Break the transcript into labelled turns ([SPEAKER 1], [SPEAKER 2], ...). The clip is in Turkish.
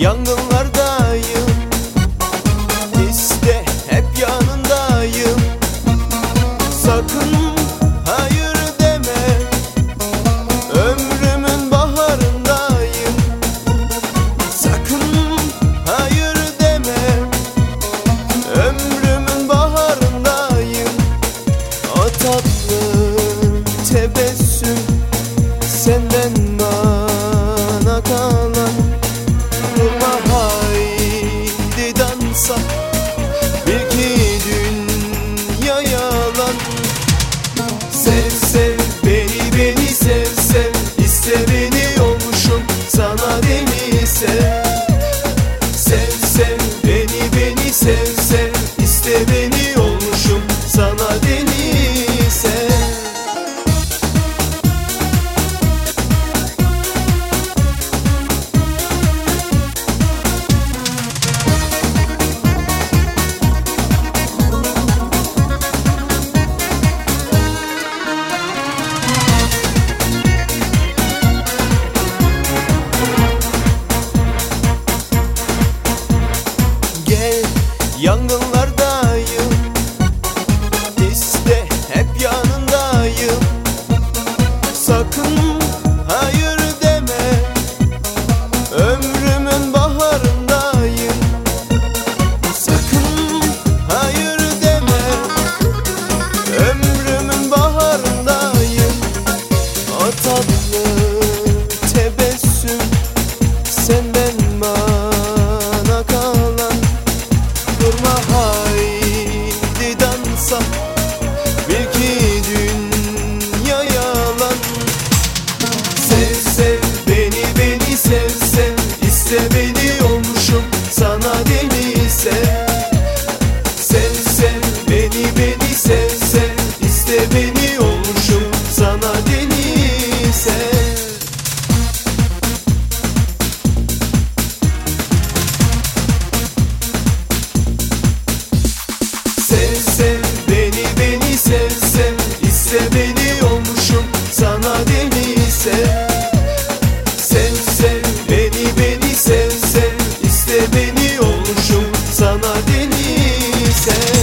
[SPEAKER 1] Yangınlardayım. İste hep yanındayım. Sakın hayır deme. Ömrümün baharındayım. Sakın hayır deme. Ömrümün baharındayım. O tatlı tebessüm Senden sev sev Yangınlardayım. İste hep yanındayım. Sakın beni sev Sev sev beni beni sev sev İste beni olmuşum. Sana diye kuşum sana denize